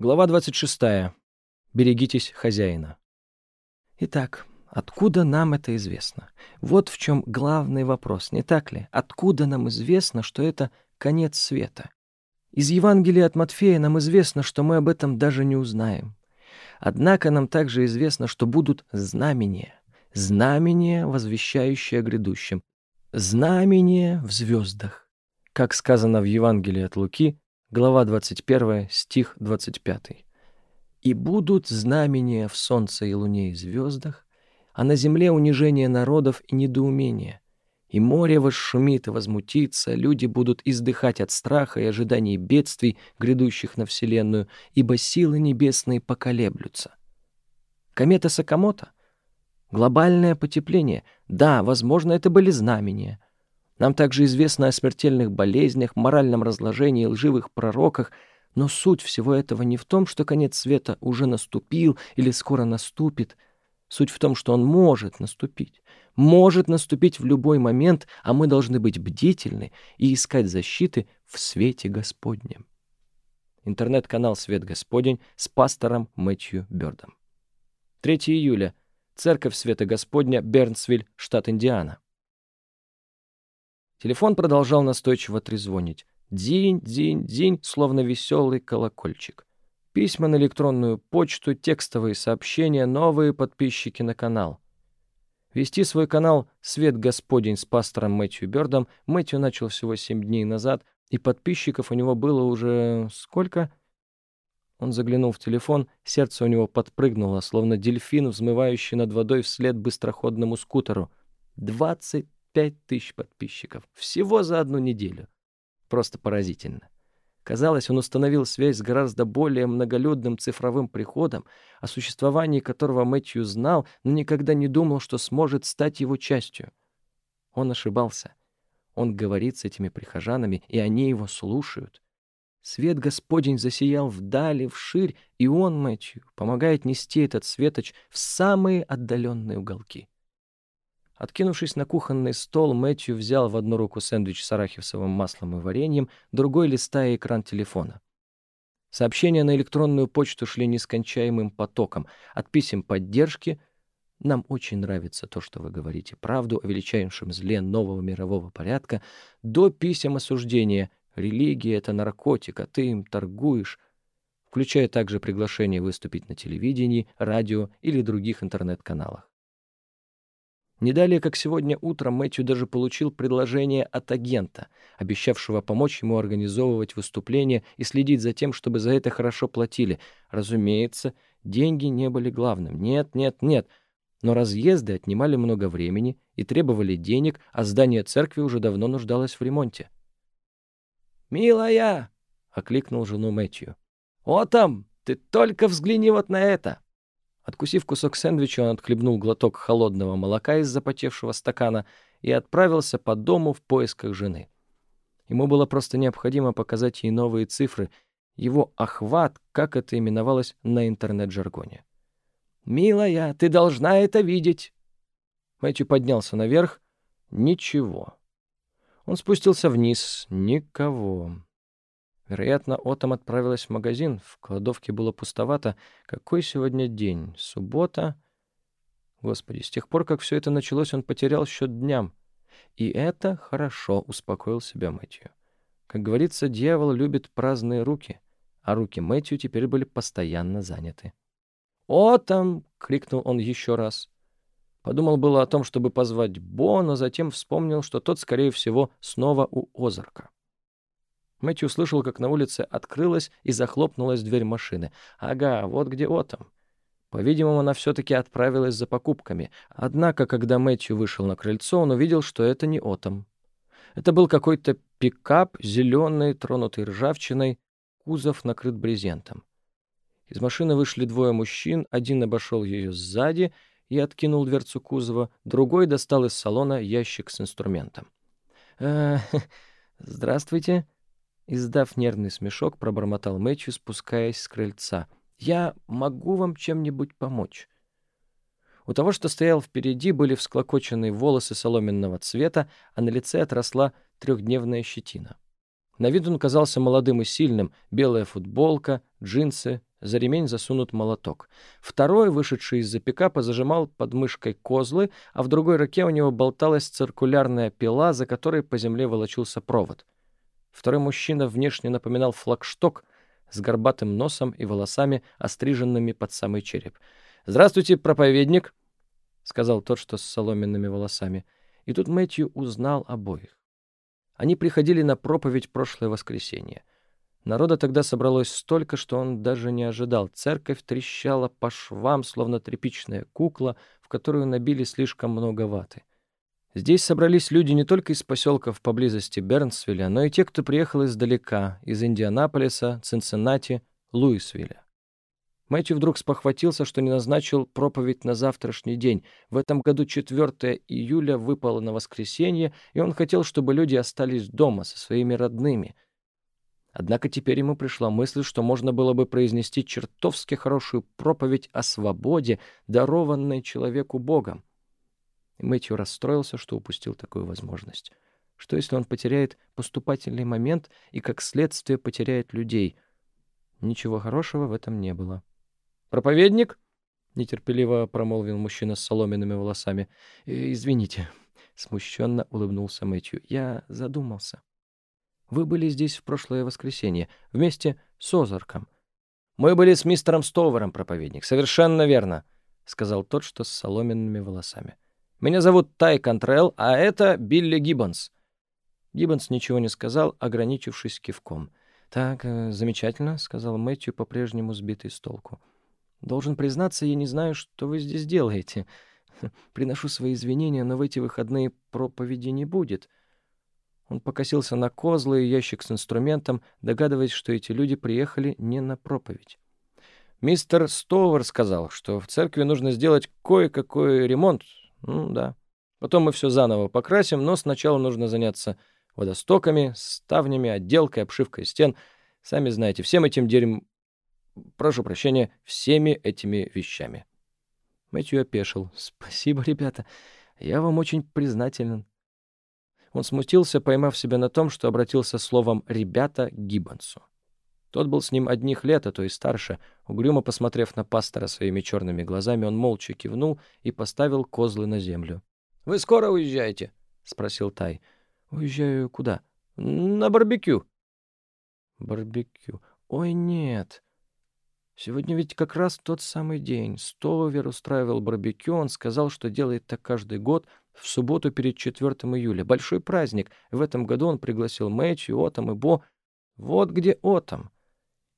Глава 26. Берегитесь хозяина. Итак, откуда нам это известно? Вот в чем главный вопрос, не так ли? Откуда нам известно, что это конец света? Из Евангелия от Матфея нам известно, что мы об этом даже не узнаем. Однако нам также известно, что будут знамения. Знамения, возвещающие о грядущем. Знамения в звездах. Как сказано в Евангелии от Луки, глава 21, стих 25. «И будут знамения в солнце и луне и звездах, а на земле унижение народов и недоумение. И море восшумит и возмутится, люди будут издыхать от страха и ожиданий бедствий, грядущих на Вселенную, ибо силы небесные поколеблются». Комета Сакамото? Глобальное потепление? Да, возможно, это были знамения — нам также известно о смертельных болезнях, моральном разложении, лживых пророках, но суть всего этого не в том, что конец света уже наступил или скоро наступит. Суть в том, что он может наступить. Может наступить в любой момент, а мы должны быть бдительны и искать защиты в свете Господнем. Интернет-канал «Свет Господень» с пастором Мэтью Бёрдом. 3 июля. Церковь Света Господня, Бернсвиль, штат Индиана. Телефон продолжал настойчиво трезвонить. День, день, день, словно веселый колокольчик. Письма на электронную почту, текстовые сообщения, новые подписчики на канал. Вести свой канал «Свет Господень» с пастором Мэтью Бёрдом Мэтью начал всего семь дней назад, и подписчиков у него было уже... сколько? Он заглянул в телефон, сердце у него подпрыгнуло, словно дельфин, взмывающий над водой вслед быстроходному скутеру. Двадцать Пять тысяч подписчиков. Всего за одну неделю. Просто поразительно. Казалось, он установил связь с гораздо более многолюдным цифровым приходом, о существовании которого Мэтью знал, но никогда не думал, что сможет стать его частью. Он ошибался. Он говорит с этими прихожанами, и они его слушают. Свет Господень засиял вдали, вширь, и он, Мэтью, помогает нести этот светоч в самые отдаленные уголки. Откинувшись на кухонный стол, Мэтью взял в одну руку сэндвич с арахисовым маслом и вареньем, другой листая экран телефона. Сообщения на электронную почту шли нескончаемым потоком. От писем поддержки «Нам очень нравится то, что вы говорите правду о величайшем зле нового мирового порядка» до писем осуждения «Религия — это наркотик, а ты им торгуешь», включая также приглашение выступить на телевидении, радио или других интернет-каналах. Не далее, как сегодня утром, Мэтью даже получил предложение от агента, обещавшего помочь ему организовывать выступления и следить за тем, чтобы за это хорошо платили. Разумеется, деньги не были главным. Нет, нет, нет. Но разъезды отнимали много времени и требовали денег, а здание церкви уже давно нуждалось в ремонте. «Милая!» — окликнул жену Мэтью. «О там! Ты только взгляни вот на это!» Откусив кусок сэндвича, он отхлебнул глоток холодного молока из запотевшего стакана и отправился по дому в поисках жены. Ему было просто необходимо показать ей новые цифры, его охват, как это именовалось на интернет-жаргоне. «Милая, ты должна это видеть!» Мэтью поднялся наверх. Ничего. Он спустился вниз. Никого. Вероятно, Отом отправилась в магазин. В кладовке было пустовато. Какой сегодня день? Суббота? Господи, с тех пор, как все это началось, он потерял счет дням. И это хорошо, успокоил себя Мэтью. Как говорится, дьявол любит праздные руки, а руки Мэтью теперь были постоянно заняты. «Отом!» — крикнул он еще раз. Подумал было о том, чтобы позвать Бо, но затем вспомнил, что тот, скорее всего, снова у Озарка. Мэтью услышал, как на улице открылась и захлопнулась дверь машины. Ага, вот где Отом. По-видимому, она все-таки отправилась за покупками. Однако, когда Мэтью вышел на крыльцо, он увидел, что это не Отом. Это был какой-то пикап, зеленый, тронутый ржавчиной, кузов накрыт брезентом. Из машины вышли двое мужчин, один обошел ее сзади и откинул дверцу кузова, другой достал из салона ящик с инструментом. «Э, «Здравствуйте», Издав нервный смешок, пробормотал Мэтью, спускаясь с крыльца. «Я могу вам чем-нибудь помочь?» У того, что стоял впереди, были всклокоченные волосы соломенного цвета, а на лице отросла трехдневная щетина. На вид он казался молодым и сильным, белая футболка, джинсы, за ремень засунут молоток. Второй, вышедший из-за пикапа, зажимал под мышкой козлы, а в другой руке у него болталась циркулярная пила, за которой по земле волочился провод. Второй мужчина внешне напоминал флагшток с горбатым носом и волосами, остриженными под самый череп. «Здравствуйте, проповедник!» — сказал тот, что с соломенными волосами. И тут Мэтью узнал обоих. Они приходили на проповедь прошлое воскресенье. Народа тогда собралось столько, что он даже не ожидал. Церковь трещала по швам, словно тряпичная кукла, в которую набили слишком много ваты. Здесь собрались люди не только из поселков поблизости Бернсвилля, но и те, кто приехал издалека, из Индианаполиса, Цинциннати, Луисвилля. Мэтью вдруг спохватился, что не назначил проповедь на завтрашний день. В этом году 4 июля выпало на воскресенье, и он хотел, чтобы люди остались дома со своими родными — Однако теперь ему пришла мысль, что можно было бы произнести чертовски хорошую проповедь о свободе, дарованной человеку Богом. И Мэтью расстроился, что упустил такую возможность. Что если он потеряет поступательный момент и, как следствие, потеряет людей? Ничего хорошего в этом не было. «Проповедник?» — нетерпеливо промолвил мужчина с соломенными волосами. «Э, «Извините», — смущенно улыбнулся Мэтью. «Я задумался». Вы были здесь в прошлое воскресенье, вместе с Озарком. Мы были с мистером Стоувером, проповедник. Совершенно верно, — сказал тот, что с соломенными волосами. Меня зовут Тай Контрелл, а это Билли Гиббонс. Гиббонс ничего не сказал, ограничившись кивком. «Так, э, замечательно», — сказал Мэтью, по-прежнему сбитый с толку. «Должен признаться, я не знаю, что вы здесь делаете. Приношу свои извинения, но в эти выходные проповеди не будет. Он покосился на козлы и ящик с инструментом, догадываясь, что эти люди приехали не на проповедь. Мистер Стовер сказал, что в церкви нужно сделать кое-какой ремонт. Ну да. Потом мы все заново покрасим, но сначала нужно заняться водостоками, ставнями, отделкой, обшивкой стен. Сами знаете, всем этим дерьм... Прошу прощения, всеми этими вещами. Мэтью опешил. «Спасибо, ребята. Я вам очень признателен». Он смутился, поймав себя на том, что обратился словом «ребята» к Гиббонсу. Тот был с ним одних лет, а то и старше. Угрюмо посмотрев на пастора своими черными глазами, он молча кивнул и поставил козлы на землю. «Вы скоро уезжаете?» — спросил Тай. «Уезжаю куда?» «На барбекю». «Барбекю? Ой, нет. Сегодня ведь как раз тот самый день. Стовер устраивал барбекю, он сказал, что делает так каждый год — в субботу перед 4 июля. Большой праздник. В этом году он пригласил Мэтью, Отом и Бо. Вот где Отом.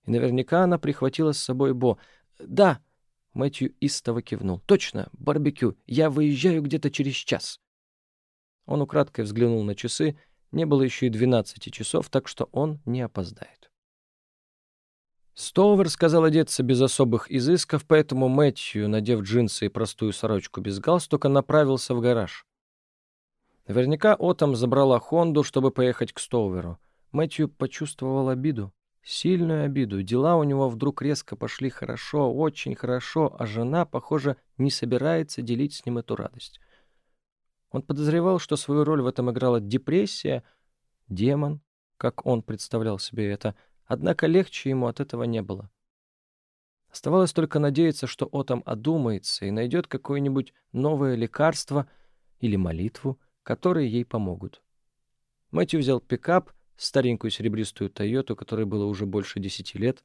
И наверняка она прихватила с собой Бо. «Да!» — Мэтью истово кивнул. «Точно, барбекю. Я выезжаю где-то через час». Он украдкой взглянул на часы. Не было еще и двенадцати часов, так что он не опоздает. Стоувер сказал одеться без особых изысков, поэтому Мэтью, надев джинсы и простую сорочку без галстука, направился в гараж. Наверняка Отом забрала Хонду, чтобы поехать к Стоуверу. Мэтью почувствовал обиду. Сильную обиду. Дела у него вдруг резко пошли хорошо, очень хорошо, а жена, похоже, не собирается делить с ним эту радость. Он подозревал, что свою роль в этом играла депрессия, демон, как он представлял себе это — Однако легче ему от этого не было. Оставалось только надеяться, что Отом одумается и найдет какое-нибудь новое лекарство или молитву, которые ей помогут. Мэтью взял пикап, старенькую серебристую «Тойоту», которой было уже больше десяти лет.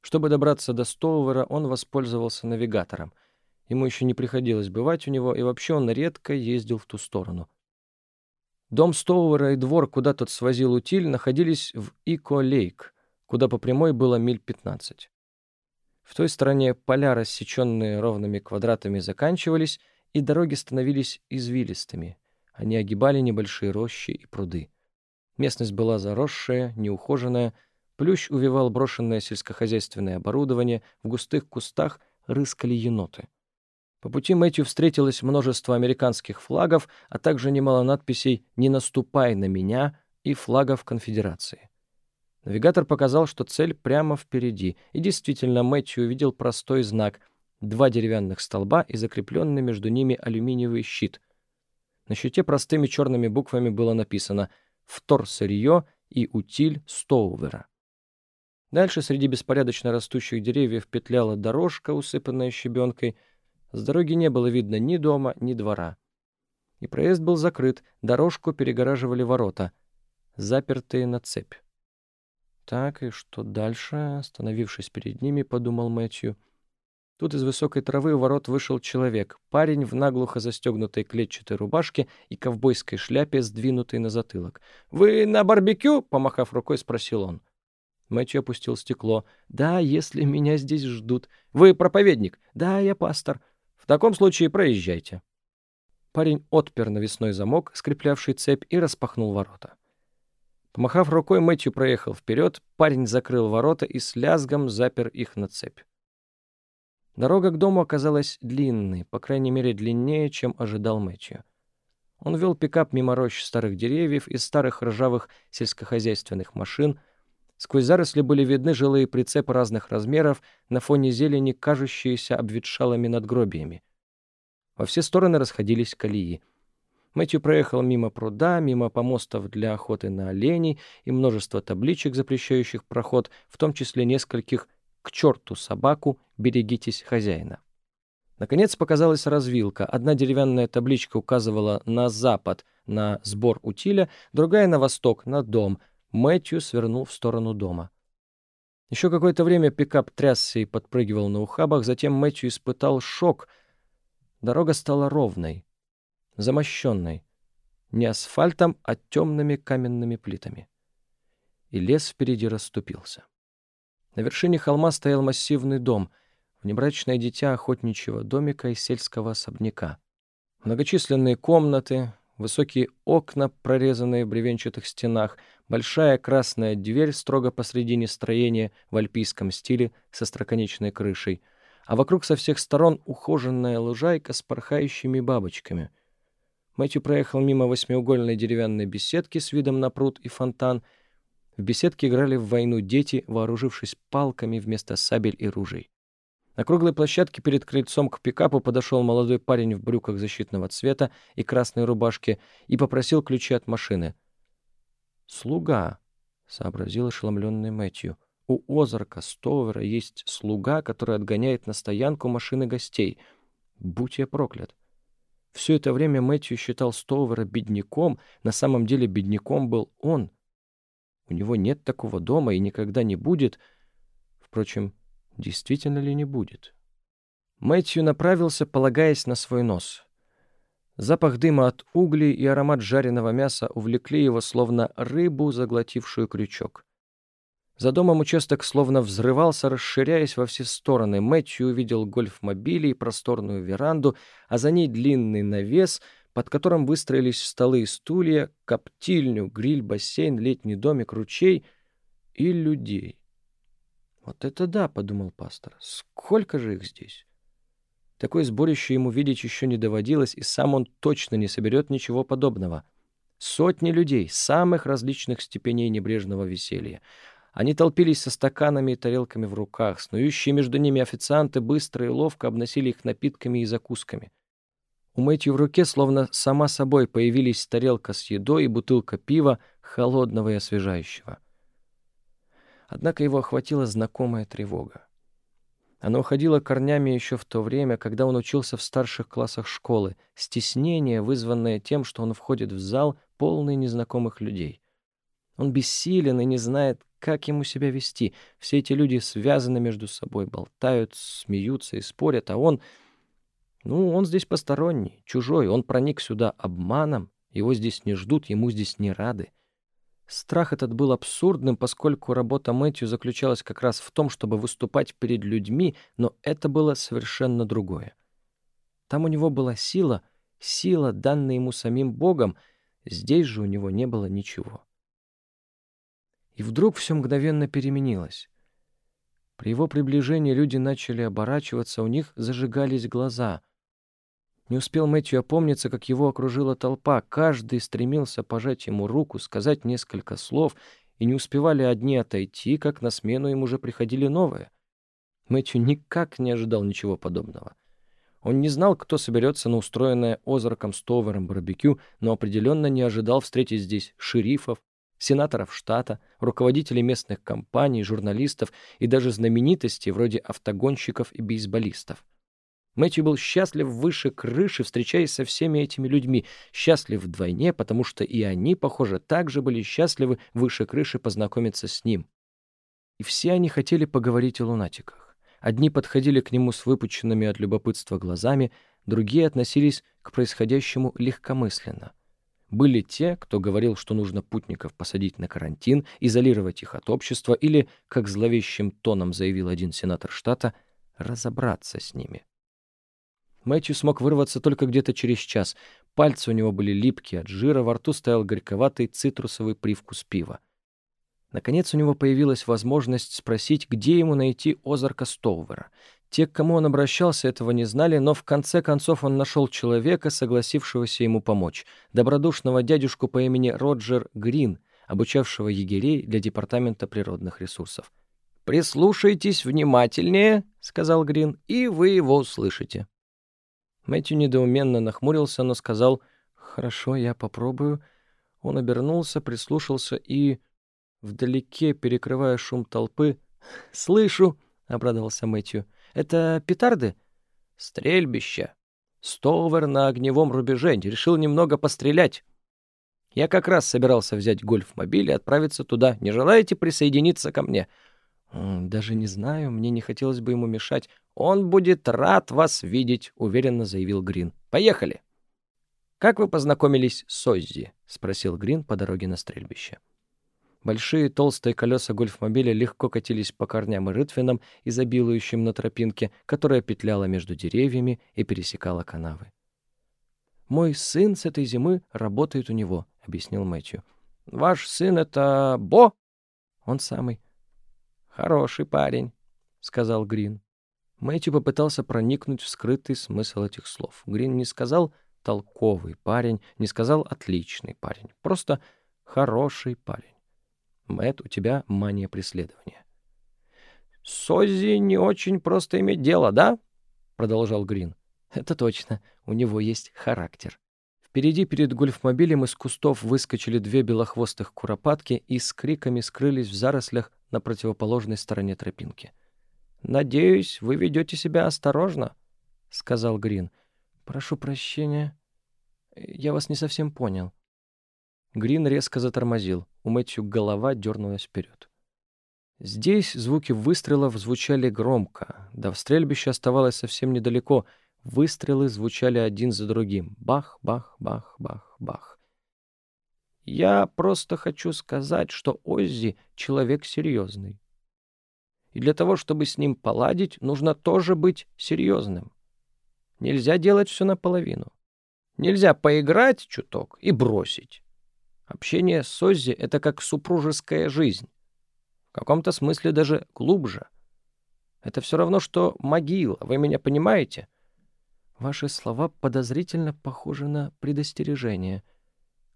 Чтобы добраться до Стоувера, он воспользовался навигатором. Ему еще не приходилось бывать у него, и вообще он редко ездил в ту сторону. Дом Стоувера и двор, куда тот свозил утиль, находились в Ико-Лейк — куда по прямой было миль 15. В той стороне поля, рассеченные ровными квадратами, заканчивались, и дороги становились извилистыми. Они огибали небольшие рощи и пруды. Местность была заросшая, неухоженная, плющ увивал брошенное сельскохозяйственное оборудование, в густых кустах рыскали еноты. По пути Мэтью встретилось множество американских флагов, а также немало надписей «Не наступай на меня» и флагов конфедерации. Навигатор показал, что цель прямо впереди, и действительно Мэтью увидел простой знак — два деревянных столба и закрепленный между ними алюминиевый щит. На щите простыми черными буквами было написано «Втор сырье и утиль Стоувера». Дальше среди беспорядочно растущих деревьев петляла дорожка, усыпанная щебенкой. С дороги не было видно ни дома, ни двора. И проезд был закрыт, дорожку перегораживали ворота, запертые на цепь. Так, и что дальше? Остановившись перед ними, подумал Мэтью. Тут из высокой травы у ворот вышел человек, парень в наглухо застегнутой клетчатой рубашке и ковбойской шляпе, сдвинутой на затылок. «Вы на барбекю?» — помахав рукой, спросил он. Мэтью опустил стекло. «Да, если меня здесь ждут. Вы проповедник?» «Да, я пастор. В таком случае проезжайте». Парень отпер навесной замок, скреплявший цепь, и распахнул ворота. Помахав рукой, Мэтью проехал вперед, парень закрыл ворота и с лязгом запер их на цепь. Дорога к дому оказалась длинной, по крайней мере, длиннее, чем ожидал Мэтью. Он вел пикап мимо рощ старых деревьев и старых ржавых сельскохозяйственных машин, Сквозь заросли были видны жилые прицепы разных размеров, на фоне зелени, кажущиеся обветшалыми надгробиями. Во все стороны расходились колеи. Мэтью проехал мимо пруда, мимо помостов для охоты на оленей и множество табличек, запрещающих проход, в том числе нескольких «К черту собаку! Берегитесь хозяина!». Наконец показалась развилка. Одна деревянная табличка указывала на запад, на сбор утиля, другая — на восток, на дом — Мэтью свернул в сторону дома. Еще какое-то время пикап трясся и подпрыгивал на ухабах, затем Мэтью испытал шок. Дорога стала ровной, замощенной. Не асфальтом, а темными каменными плитами. И лес впереди расступился. На вершине холма стоял массивный дом, внебрачное дитя охотничьего домика и сельского особняка. Многочисленные комнаты, высокие окна, прорезанные в бревенчатых стенах, большая красная дверь строго посредине строения в альпийском стиле со строконечной крышей, а вокруг со всех сторон ухоженная лужайка с порхающими бабочками. Мэтью проехал мимо восьмиугольной деревянной беседки с видом на пруд и фонтан. В беседке играли в войну дети, вооружившись палками вместо сабель и ружей. На круглой площадке перед крыльцом к пикапу подошел молодой парень в брюках защитного цвета и красной рубашке и попросил ключи от машины. «Слуга», — сообразил ошеломленный Мэтью. «У Озарка Стовера есть слуга, который отгоняет на стоянку машины гостей. Будь я проклят». Все это время Мэтью считал Стовера бедняком, на самом деле бедняком был он. У него нет такого дома и никогда не будет. Впрочем, действительно ли не будет. Мэтью направился, полагаясь на свой нос. Запах дыма от углей и аромат жареного мяса увлекли его, словно рыбу, заглотившую крючок. За домом участок словно взрывался, расширяясь во все стороны. Мэтью увидел гольф-мобили и просторную веранду, а за ней длинный навес, под которым выстроились столы и стулья, коптильню, гриль, бассейн, летний домик, ручей и людей. «Вот это да!» — подумал пастор. «Сколько же их здесь?» Такое сборище ему видеть еще не доводилось, и сам он точно не соберет ничего подобного. Сотни людей, самых различных степеней небрежного веселья. Они толпились со стаканами и тарелками в руках. Снующие между ними официанты быстро и ловко обносили их напитками и закусками. У Мэтью в руке словно сама собой появились тарелка с едой и бутылка пива, холодного и освежающего. Однако его охватила знакомая тревога. Она уходила корнями еще в то время, когда он учился в старших классах школы, стеснение, вызванное тем, что он входит в зал, полный незнакомых людей. Он бессилен и не знает, как ему себя вести. Все эти люди связаны между собой, болтают, смеются и спорят, а он... Ну, он здесь посторонний, чужой, он проник сюда обманом, его здесь не ждут, ему здесь не рады. Страх этот был абсурдным, поскольку работа Мэтью заключалась как раз в том, чтобы выступать перед людьми, но это было совершенно другое. Там у него была сила, сила, данная ему самим Богом, здесь же у него не было ничего. И вдруг все мгновенно переменилось. При его приближении люди начали оборачиваться, у них зажигались глаза. Не успел Мэтью опомниться, как его окружила толпа. Каждый стремился пожать ему руку, сказать несколько слов, и не успевали одни отойти, как на смену им уже приходили новые. Мэтью никак не ожидал ничего подобного. Он не знал, кто соберется на устроенное Озарком Стовером барбекю, но определенно не ожидал встретить здесь шерифов, сенаторов штата, руководителей местных компаний, журналистов и даже знаменитостей вроде автогонщиков и бейсболистов. Мэтью был счастлив выше крыши, встречаясь со всеми этими людьми, счастлив вдвойне, потому что и они, похоже, также были счастливы выше крыши познакомиться с ним. И все они хотели поговорить о лунатиках. Одни подходили к нему с выпученными от любопытства глазами, другие относились к происходящему легкомысленно. Были те, кто говорил, что нужно путников посадить на карантин, изолировать их от общества или, как зловещим тоном заявил один сенатор штата, разобраться с ними. Мэтью смог вырваться только где-то через час. Пальцы у него были липкие от жира, во рту стоял горьковатый цитрусовый привкус пива. Наконец у него появилась возможность спросить, где ему найти Озарка Стоувера. Те, к кому он обращался, этого не знали, но в конце концов он нашел человека, согласившегося ему помочь. Добродушного дядюшку по имени Роджер Грин, обучавшего егерей для Департамента природных ресурсов. «Прислушайтесь внимательнее», — сказал Грин, — «и вы его услышите». Мэтью недоуменно нахмурился, но сказал «Хорошо, я попробую». Он обернулся, прислушался и, вдалеке, перекрывая шум толпы, «Слышу», — обрадовался Мэтью, — это петарды? Стрельбище. Стовер на огневом рубеже. Решил немного пострелять. Я как раз собирался взять гольф-мобиль и отправиться туда. Не желаете присоединиться ко мне? Даже не знаю, мне не хотелось бы ему мешать. Он будет рад вас видеть, уверенно заявил Грин. Поехали. Как вы познакомились с Оззи? спросил Грин по дороге на стрельбище. Большие толстые колеса гольфмобиля легко катились по корням и рытвинам, изобилующим на тропинке, которая петляла между деревьями и пересекала канавы. «Мой сын с этой зимы работает у него», — объяснил Мэтью. «Ваш сын — это Бо?» «Он самый». «Хороший парень», — сказал Грин. Мэтью попытался проникнуть в скрытый смысл этих слов. Грин не сказал «толковый парень», не сказал «отличный парень», просто «хороший парень». Мэт, у тебя мания преследования. «С Оззи не очень просто иметь дело, да?» — продолжал Грин. «Это точно. У него есть характер». Впереди перед гольфмобилем из кустов выскочили две белохвостых куропатки и с криками скрылись в зарослях на противоположной стороне тропинки. «Надеюсь, вы ведете себя осторожно», — сказал Грин. «Прошу прощения. Я вас не совсем понял». Грин резко затормозил. У Мэтью голова дернулась вперед. Здесь звуки выстрелов звучали громко. До стрельбища оставалось совсем недалеко. Выстрелы звучали один за другим. Бах, бах, бах, бах, бах. Я просто хочу сказать, что Оззи — человек серьезный. И для того, чтобы с ним поладить, нужно тоже быть серьезным. Нельзя делать все наполовину. Нельзя поиграть чуток и бросить. Общение с Оззи — это как супружеская жизнь. В каком-то смысле даже глубже. Это все равно, что могила, вы меня понимаете? Ваши слова подозрительно похожи на предостережение.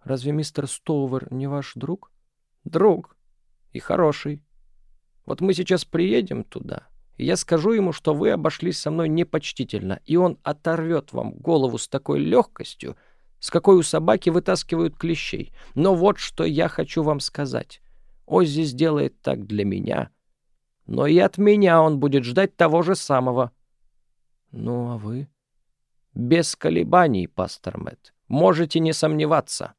Разве мистер Стоувер не ваш друг? Друг. И хороший. Вот мы сейчас приедем туда, и я скажу ему, что вы обошлись со мной непочтительно, и он оторвет вам голову с такой легкостью, с какой у собаки вытаскивают клещей. Но вот что я хочу вам сказать. Оззи сделает так для меня, но и от меня он будет ждать того же самого. Ну, а вы? Без колебаний, пастор Мэтт. Можете не сомневаться.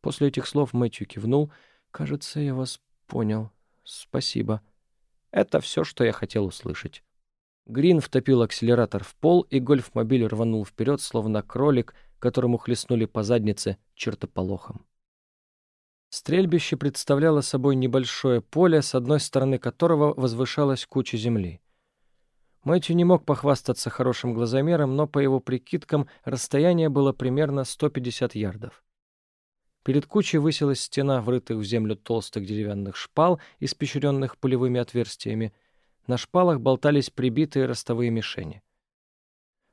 После этих слов Мэтью кивнул. Кажется, я вас понял. Спасибо. Это все, что я хотел услышать. Грин втопил акселератор в пол, и гольф-мобиль рванул вперед, словно кролик — которому хлестнули по заднице чертополохом. Стрельбище представляло собой небольшое поле, с одной стороны которого возвышалась куча земли. Мэтью не мог похвастаться хорошим глазомером, но по его прикидкам расстояние было примерно 150 ярдов. Перед кучей высилась стена врытых в землю толстых деревянных шпал, испещренных пулевыми отверстиями. На шпалах болтались прибитые ростовые мишени.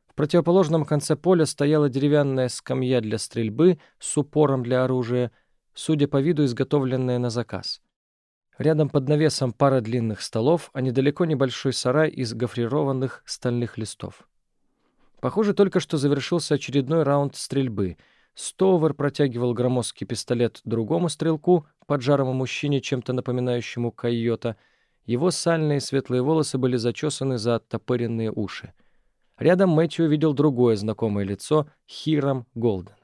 В противоположном конце поля стояла деревянная скамья для стрельбы с упором для оружия, судя по виду, изготовленная на заказ. Рядом под навесом пара длинных столов, а недалеко небольшой сарай из гофрированных стальных листов. Похоже, только что завершился очередной раунд стрельбы. Стоувер протягивал громоздкий пистолет другому стрелку, поджарому мужчине, чем-то напоминающему койота. Его сальные светлые волосы были зачесаны за оттопыренные уши. Рядом Мэтью увидел другое знакомое лицо — Хирам Голден.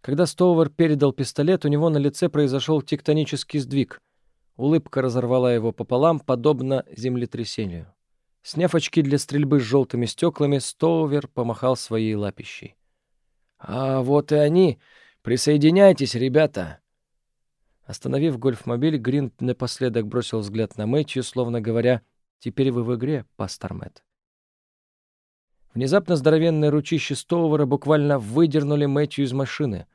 Когда Стоувер передал пистолет, у него на лице произошел тектонический сдвиг. Улыбка разорвала его пополам, подобно землетрясению. Сняв очки для стрельбы с желтыми стеклами, Стоувер помахал своей лапищей. «А вот и они! Присоединяйтесь, ребята!» Остановив гольфмобиль, Грин напоследок бросил взгляд на Мэтью, словно говоря, «Теперь вы в игре, пастор Мэтт». Внезапно здоровенные ручища Стоувера буквально выдернули Мэтью из машины.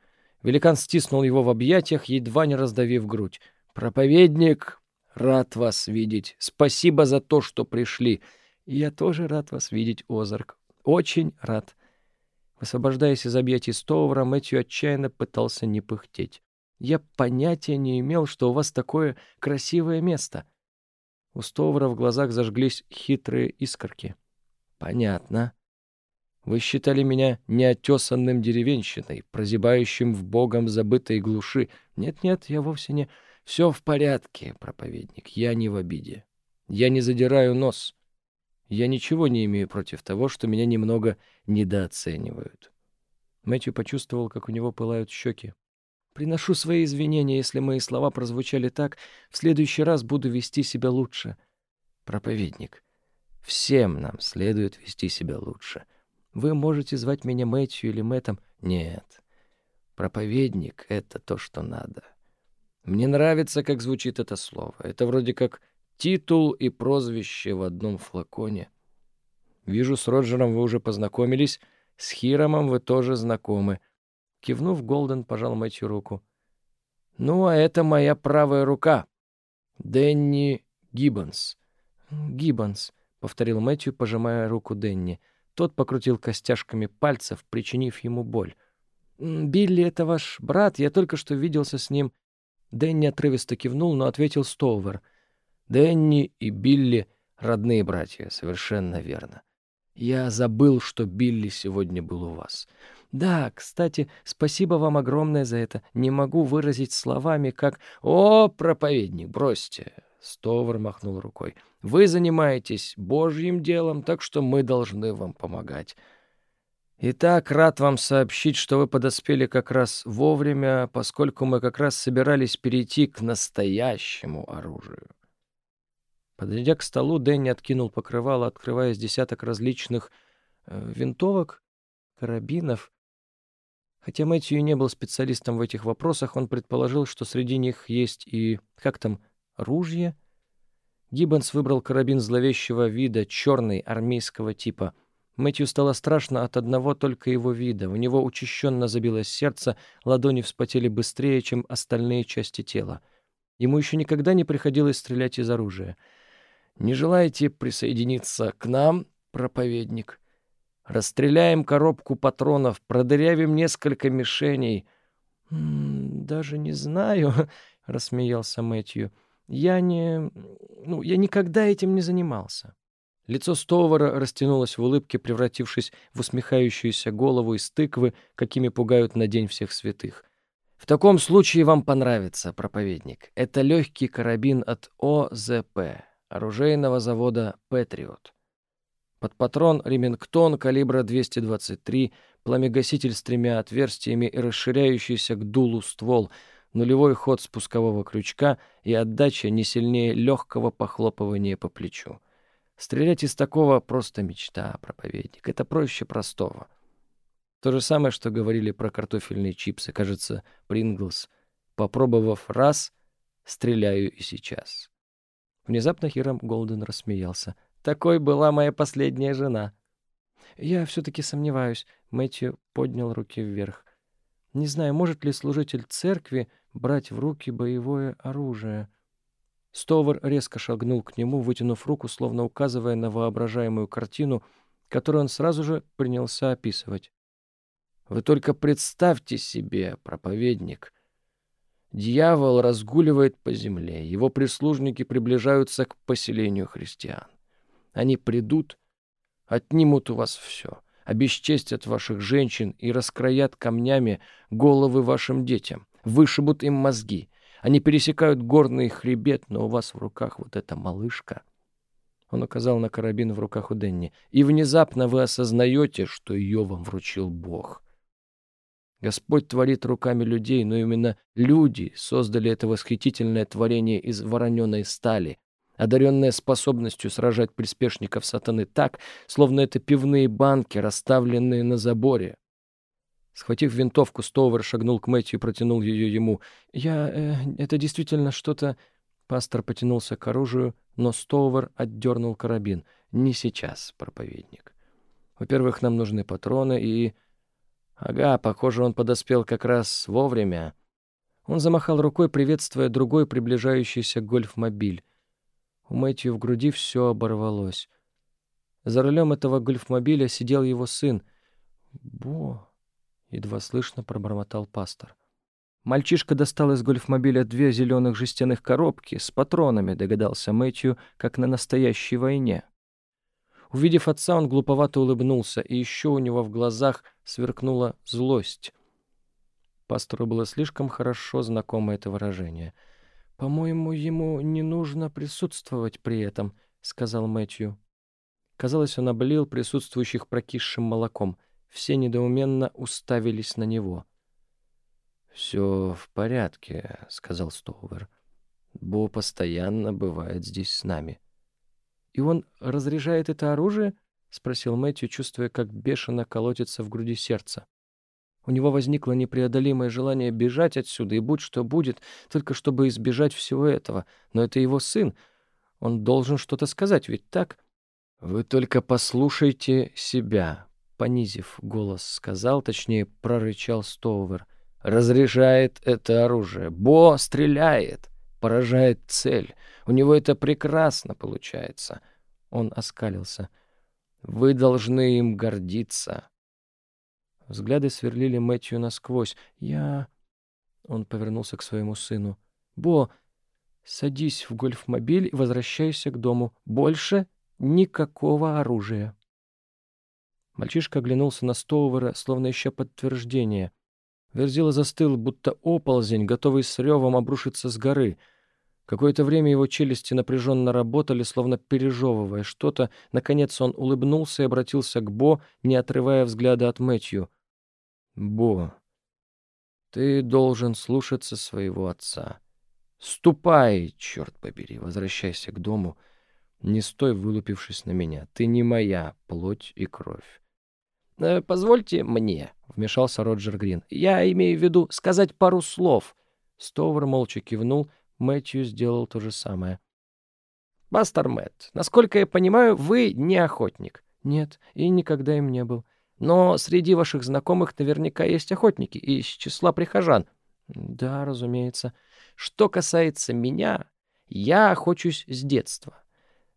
Великан стиснул его в объятиях, едва не раздавив грудь. «Проповедник, рад вас видеть. Спасибо за то, что пришли. Я тоже рад вас видеть, Озарк. Очень рад». Высвобождаясь из объятий Стоувера, Мэтью отчаянно пытался не пыхтеть. «Я понятия не имел, что у вас такое красивое место». У Стоувера в глазах зажглись хитрые искорки. «Понятно. Вы считали меня неотесанным деревенщиной, прозябающим в богом забытой глуши. Нет-нет, я вовсе не... Все в порядке, проповедник, я не в обиде. Я не задираю нос. Я ничего не имею против того, что меня немного недооценивают. Мэтью почувствовал, как у него пылают щеки. «Приношу свои извинения, если мои слова прозвучали так. В следующий раз буду вести себя лучше». «Проповедник, всем нам следует вести себя лучше. Вы можете звать меня Мэтью или Мэтом. Нет. Проповедник — это то, что надо. Мне нравится, как звучит это слово. Это вроде как титул и прозвище в одном флаконе. Вижу, с Роджером вы уже познакомились, с Хиромом вы тоже знакомы. Кивнув, Голден пожал Мэтью руку. Ну, а это моя правая рука. Дэнни Гиббонс. Гиббонс, — повторил Мэтью, пожимая руку Дэнни. Тот покрутил костяшками пальцев, причинив ему боль. «Билли — это ваш брат, я только что виделся с ним». Дэнни отрывисто кивнул, но ответил Стоувер. «Дэнни и Билли — родные братья, совершенно верно. Я забыл, что Билли сегодня был у вас. Да, кстати, спасибо вам огромное за это. Не могу выразить словами, как «О, проповедник, бросьте!» Стовар махнул рукой. «Вы занимаетесь Божьим делом, так что мы должны вам помогать. Итак, рад вам сообщить, что вы подоспели как раз вовремя, поскольку мы как раз собирались перейти к настоящему оружию». Подойдя к столу, Дэнни откинул покрывало, открывая с десяток различных э, винтовок, карабинов. Хотя Мэтью не был специалистом в этих вопросах, он предположил, что среди них есть и, как там, ружье. Гиббонс выбрал карабин зловещего вида, черный, армейского типа. Мэтью стало страшно от одного только его вида. У него учащенно забилось сердце, ладони вспотели быстрее, чем остальные части тела. Ему еще никогда не приходилось стрелять из оружия. «Не желаете присоединиться к нам, проповедник? Расстреляем коробку патронов, продырявим несколько мишеней». «Даже не знаю», — рассмеялся Мэтью. Я не... Ну, я никогда этим не занимался. Лицо Стовара растянулось в улыбке, превратившись в усмехающуюся голову из тыквы, какими пугают на День всех святых. В таком случае вам понравится, проповедник. Это легкий карабин от ОЗП, оружейного завода «Патриот». Под патрон «Ремингтон» калибра 223, пламегаситель с тремя отверстиями и расширяющийся к дулу ствол — нулевой ход спускового крючка и отдача не сильнее легкого похлопывания по плечу. Стрелять из такого просто мечта, проповедник. Это проще простого. То же самое, что говорили про картофельные чипсы, кажется, Принглс. Попробовав раз, стреляю и сейчас. Внезапно Хиром Голден рассмеялся. «Такой была моя последняя жена». «Я все-таки сомневаюсь», — Мэтью поднял руки вверх. «Не знаю, может ли служитель церкви брать в руки боевое оружие. Стовар резко шагнул к нему, вытянув руку, словно указывая на воображаемую картину, которую он сразу же принялся описывать. «Вы только представьте себе, проповедник!» Дьявол разгуливает по земле, его прислужники приближаются к поселению христиан. Они придут, отнимут у вас все — обесчестят ваших женщин и раскроят камнями головы вашим детям, вышибут им мозги. Они пересекают горный хребет, но у вас в руках вот эта малышка. Он указал на карабин в руках у Денни. И внезапно вы осознаете, что ее вам вручил Бог. Господь творит руками людей, но именно люди создали это восхитительное творение из вороненой стали, одаренное способностью сражать приспешников сатаны так, словно это пивные банки, расставленные на заборе. Схватив винтовку, Стоувер шагнул к Мэтью и протянул ее ему. «Я... Э, это действительно что-то...» Пастор потянулся к оружию, но Стоувер отдернул карабин. «Не сейчас, проповедник. Во-первых, нам нужны патроны и...» «Ага, похоже, он подоспел как раз вовремя». Он замахал рукой, приветствуя другой приближающийся гольф-мобиль. У Мэтью в груди все оборвалось. За рулем этого гольфмобиля сидел его сын. «Бо!» — едва слышно пробормотал пастор. Мальчишка достал из гольфмобиля две зеленых жестяных коробки с патронами, догадался Мэтью, как на настоящей войне. Увидев отца, он глуповато улыбнулся, и еще у него в глазах сверкнула злость. Пастору было слишком хорошо знакомо это выражение. «По-моему, ему не нужно присутствовать при этом», — сказал Мэтью. Казалось, он облил присутствующих прокисшим молоком. Все недоуменно уставились на него — «Все в порядке», — сказал Стоувер. «Бо постоянно бывает здесь с нами». «И он разряжает это оружие?» — спросил Мэтью, чувствуя, как бешено колотится в груди сердце. У него возникло непреодолимое желание бежать отсюда, и будь что будет, только чтобы избежать всего этого. Но это его сын. Он должен что-то сказать, ведь так? «Вы только послушайте себя», — понизив голос, сказал, точнее, прорычал Стоувер — разряжает это оружие. Бо стреляет, поражает цель. У него это прекрасно получается. Он оскалился. Вы должны им гордиться. Взгляды сверлили Мэтью насквозь. Я... Он повернулся к своему сыну. Бо, садись в гольфмобиль и возвращайся к дому. Больше никакого оружия. Мальчишка оглянулся на Стоувера, словно ища подтверждение. Верзила застыл, будто оползень, готовый с ревом обрушиться с горы. Какое-то время его челюсти напряженно работали, словно пережевывая что-то. Наконец он улыбнулся и обратился к Бо, не отрывая взгляда от Мэтью. «Бо, ты должен слушаться своего отца. Ступай, черт побери, возвращайся к дому. Не стой, вылупившись на меня. Ты не моя плоть и кровь. Э, «Позвольте мне», — вмешался Роджер Грин. «Я имею в виду сказать пару слов». Стовер молча кивнул, Мэтью сделал то же самое. «Бастер Мэтт, насколько я понимаю, вы не охотник». «Нет, и никогда им не был». «Но среди ваших знакомых наверняка есть охотники из числа прихожан». «Да, разумеется. Что касается меня, я охочусь с детства.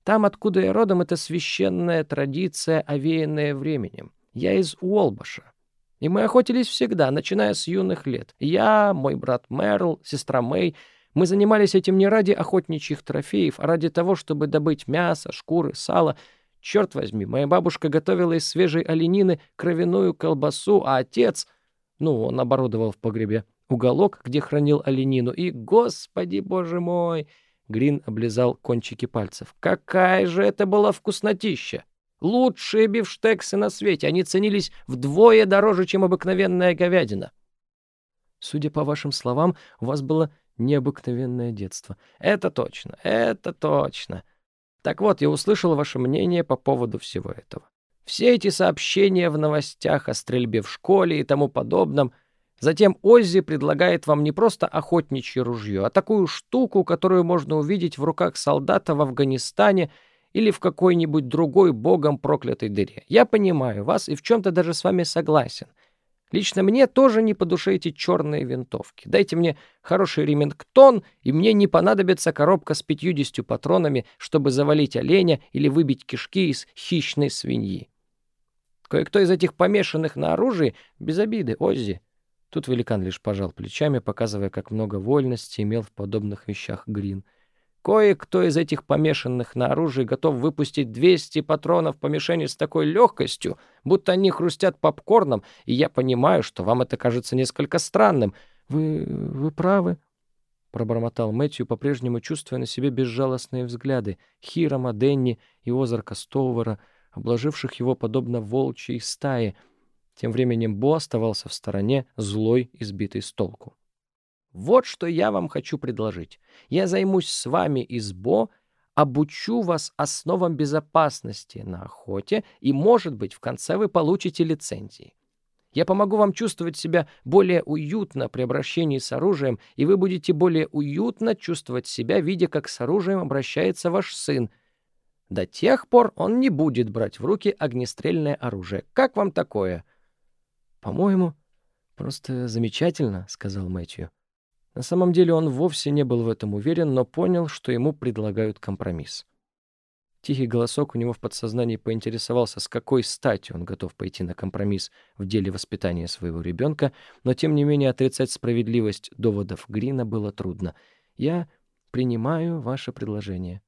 Там, откуда я родом, это священная традиция, овеянная временем. Я из Уолбаша. И мы охотились всегда, начиная с юных лет. Я, мой брат Мэрл, сестра Мэй. Мы занимались этим не ради охотничьих трофеев, а ради того, чтобы добыть мясо, шкуры, сало. Черт возьми, моя бабушка готовила из свежей оленины кровяную колбасу, а отец... Ну, он оборудовал в погребе уголок, где хранил оленину. И, господи боже мой... Грин облизал кончики пальцев. «Какая же это была вкуснотища!» Лучшие бифштексы на свете. Они ценились вдвое дороже, чем обыкновенная говядина. Судя по вашим словам, у вас было необыкновенное детство. Это точно, это точно. Так вот, я услышал ваше мнение по поводу всего этого. Все эти сообщения в новостях о стрельбе в школе и тому подобном. Затем Оззи предлагает вам не просто охотничье ружье, а такую штуку, которую можно увидеть в руках солдата в Афганистане — или в какой-нибудь другой богом проклятой дыре. Я понимаю вас и в чем-то даже с вами согласен. Лично мне тоже не по душе эти черные винтовки. Дайте мне хороший ремингтон, и мне не понадобится коробка с пятьюдесятью патронами, чтобы завалить оленя или выбить кишки из хищной свиньи. Кое-кто из этих помешанных на оружии, без обиды, Оззи. Тут великан лишь пожал плечами, показывая, как много вольности имел в подобных вещах Грин. Кое-кто из этих помешанных на оружии готов выпустить 200 патронов по мишени с такой легкостью, будто они хрустят попкорном, и я понимаю, что вам это кажется несколько странным. Вы... вы правы, — пробормотал Мэтью, по-прежнему чувствуя на себе безжалостные взгляды Хирома, Денни и Озарка Стоувера, обложивших его подобно волчьей стае. Тем временем Бо оставался в стороне, злой и сбитый с толку. Вот что я вам хочу предложить. Я займусь с вами из БО, обучу вас основам безопасности на охоте, и, может быть, в конце вы получите лицензии. Я помогу вам чувствовать себя более уютно при обращении с оружием, и вы будете более уютно чувствовать себя, видя, как с оружием обращается ваш сын. До тех пор он не будет брать в руки огнестрельное оружие. Как вам такое? — По-моему, просто замечательно, — сказал Мэтью. На самом деле он вовсе не был в этом уверен, но понял, что ему предлагают компромисс. Тихий голосок у него в подсознании поинтересовался, с какой стати он готов пойти на компромисс в деле воспитания своего ребенка, но тем не менее отрицать справедливость доводов Грина было трудно. «Я принимаю ваше предложение».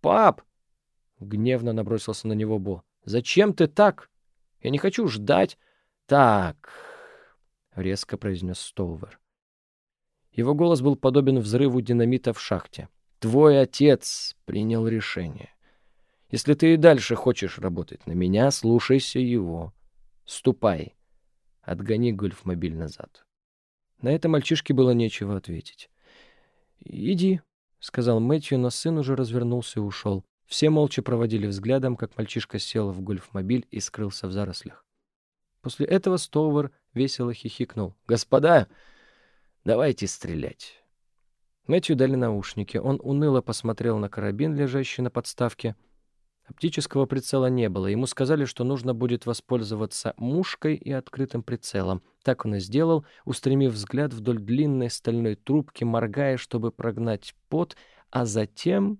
«Пап!» — гневно набросился на него Бо. «Зачем ты так? Я не хочу ждать». «Так...» — резко произнес Стоувер. Его голос был подобен взрыву динамита в шахте. «Твой отец принял решение. Если ты и дальше хочешь работать на меня, слушайся его. Ступай. Отгони гольфмобиль назад». На это мальчишке было нечего ответить. «Иди», — сказал Мэтью, но сын уже развернулся и ушел. Все молча проводили взглядом, как мальчишка сел в гольфмобиль и скрылся в зарослях. После этого Стоувер весело хихикнул. «Господа!» Давайте стрелять. Мэтью дали наушники. Он уныло посмотрел на карабин, лежащий на подставке. Оптического прицела не было. Ему сказали, что нужно будет воспользоваться мушкой и открытым прицелом. Так он и сделал, устремив взгляд вдоль длинной стальной трубки, моргая, чтобы прогнать пот, а затем...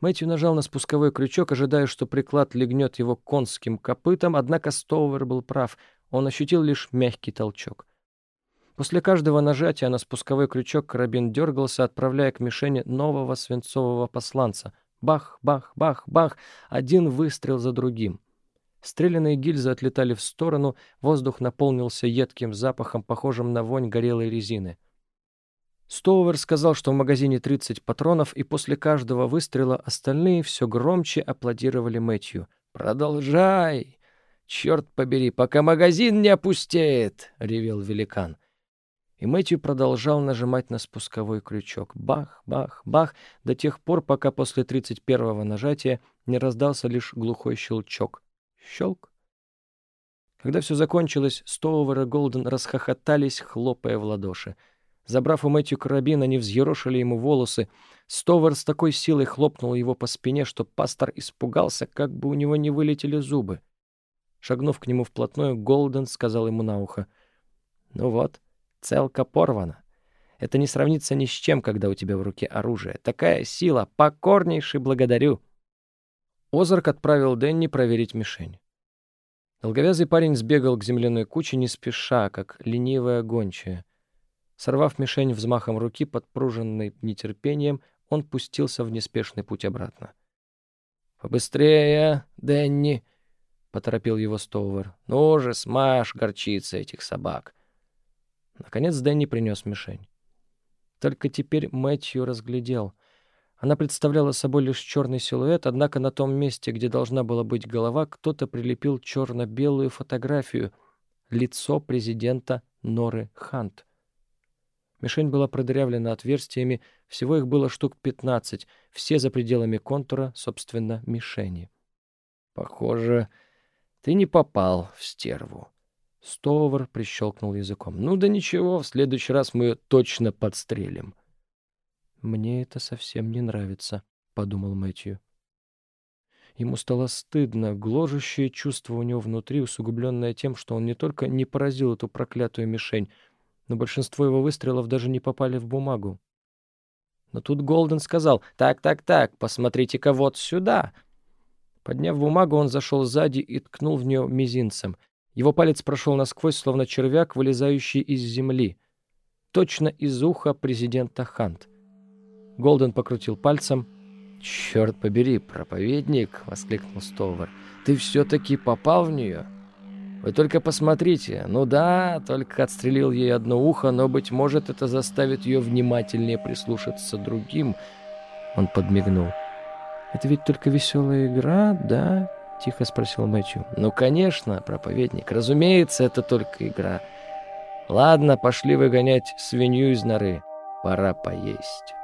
Мэтью нажал на спусковой крючок, ожидая, что приклад легнет его конским копытом, однако Стоувер был прав. Он ощутил лишь мягкий толчок. После каждого нажатия на спусковой крючок карабин дергался, отправляя к мишени нового свинцового посланца. Бах, бах, бах, бах, один выстрел за другим. Стрелянные гильзы отлетали в сторону, воздух наполнился едким запахом, похожим на вонь горелой резины. Стоувер сказал, что в магазине 30 патронов, и после каждого выстрела остальные все громче аплодировали Мэтью. «Продолжай! Черт побери, пока магазин не опустеет!» — ревел великан. И Мэтью продолжал нажимать на спусковой крючок. Бах, бах, бах, до тех пор, пока после 31-го нажатия не раздался лишь глухой щелчок. Щелк. Когда все закончилось, Стоувер и Голден расхохотались, хлопая в ладоши. Забрав у Мэтью карабин, они взъерошили ему волосы. Стовар с такой силой хлопнул его по спине, что пастор испугался, как бы у него не вылетели зубы. Шагнув к нему вплотную, Голден сказал ему на ухо. «Ну вот, Целка порвана. Это не сравнится ни с чем, когда у тебя в руке оружие. Такая сила, покорнейший благодарю. Озарк отправил Дэнни проверить мишень. Долговязый парень сбегал к земляной куче не спеша, как ленивая гончая. Сорвав мишень взмахом руки, подпруженной нетерпением, он пустился в неспешный путь обратно. «Побыстрее, Дэнни!» — поторопил его Стоувер. «Ну же, смажь горчицы этих собак!» Наконец Дэнни принес мишень. Только теперь Мэтью разглядел. Она представляла собой лишь черный силуэт, однако на том месте, где должна была быть голова, кто-то прилепил черно-белую фотографию — лицо президента Норы Хант. Мишень была продырявлена отверстиями, всего их было штук пятнадцать, все за пределами контура, собственно, мишени. «Похоже, ты не попал в стерву», Стовар прищелкнул языком. «Ну да ничего, в следующий раз мы точно подстрелим». «Мне это совсем не нравится», — подумал Мэтью. Ему стало стыдно, гложущее чувство у него внутри, усугубленное тем, что он не только не поразил эту проклятую мишень, но большинство его выстрелов даже не попали в бумагу. Но тут Голден сказал «Так, так, так, посмотрите-ка вот сюда». Подняв бумагу, он зашел сзади и ткнул в нее мизинцем — его палец прошел насквозь, словно червяк, вылезающий из земли. Точно из уха президента Хант. Голден покрутил пальцем. «Черт побери, проповедник!» — воскликнул Стовар. «Ты все-таки попал в нее?» Вы только посмотрите. Ну да, только отстрелил ей одно ухо, но, быть может, это заставит ее внимательнее прислушаться другим. Он подмигнул. «Это ведь только веселая игра, да?» — тихо спросил Мэтью. «Ну, конечно, проповедник. Разумеется, это только игра. Ладно, пошли выгонять свинью из норы. Пора поесть».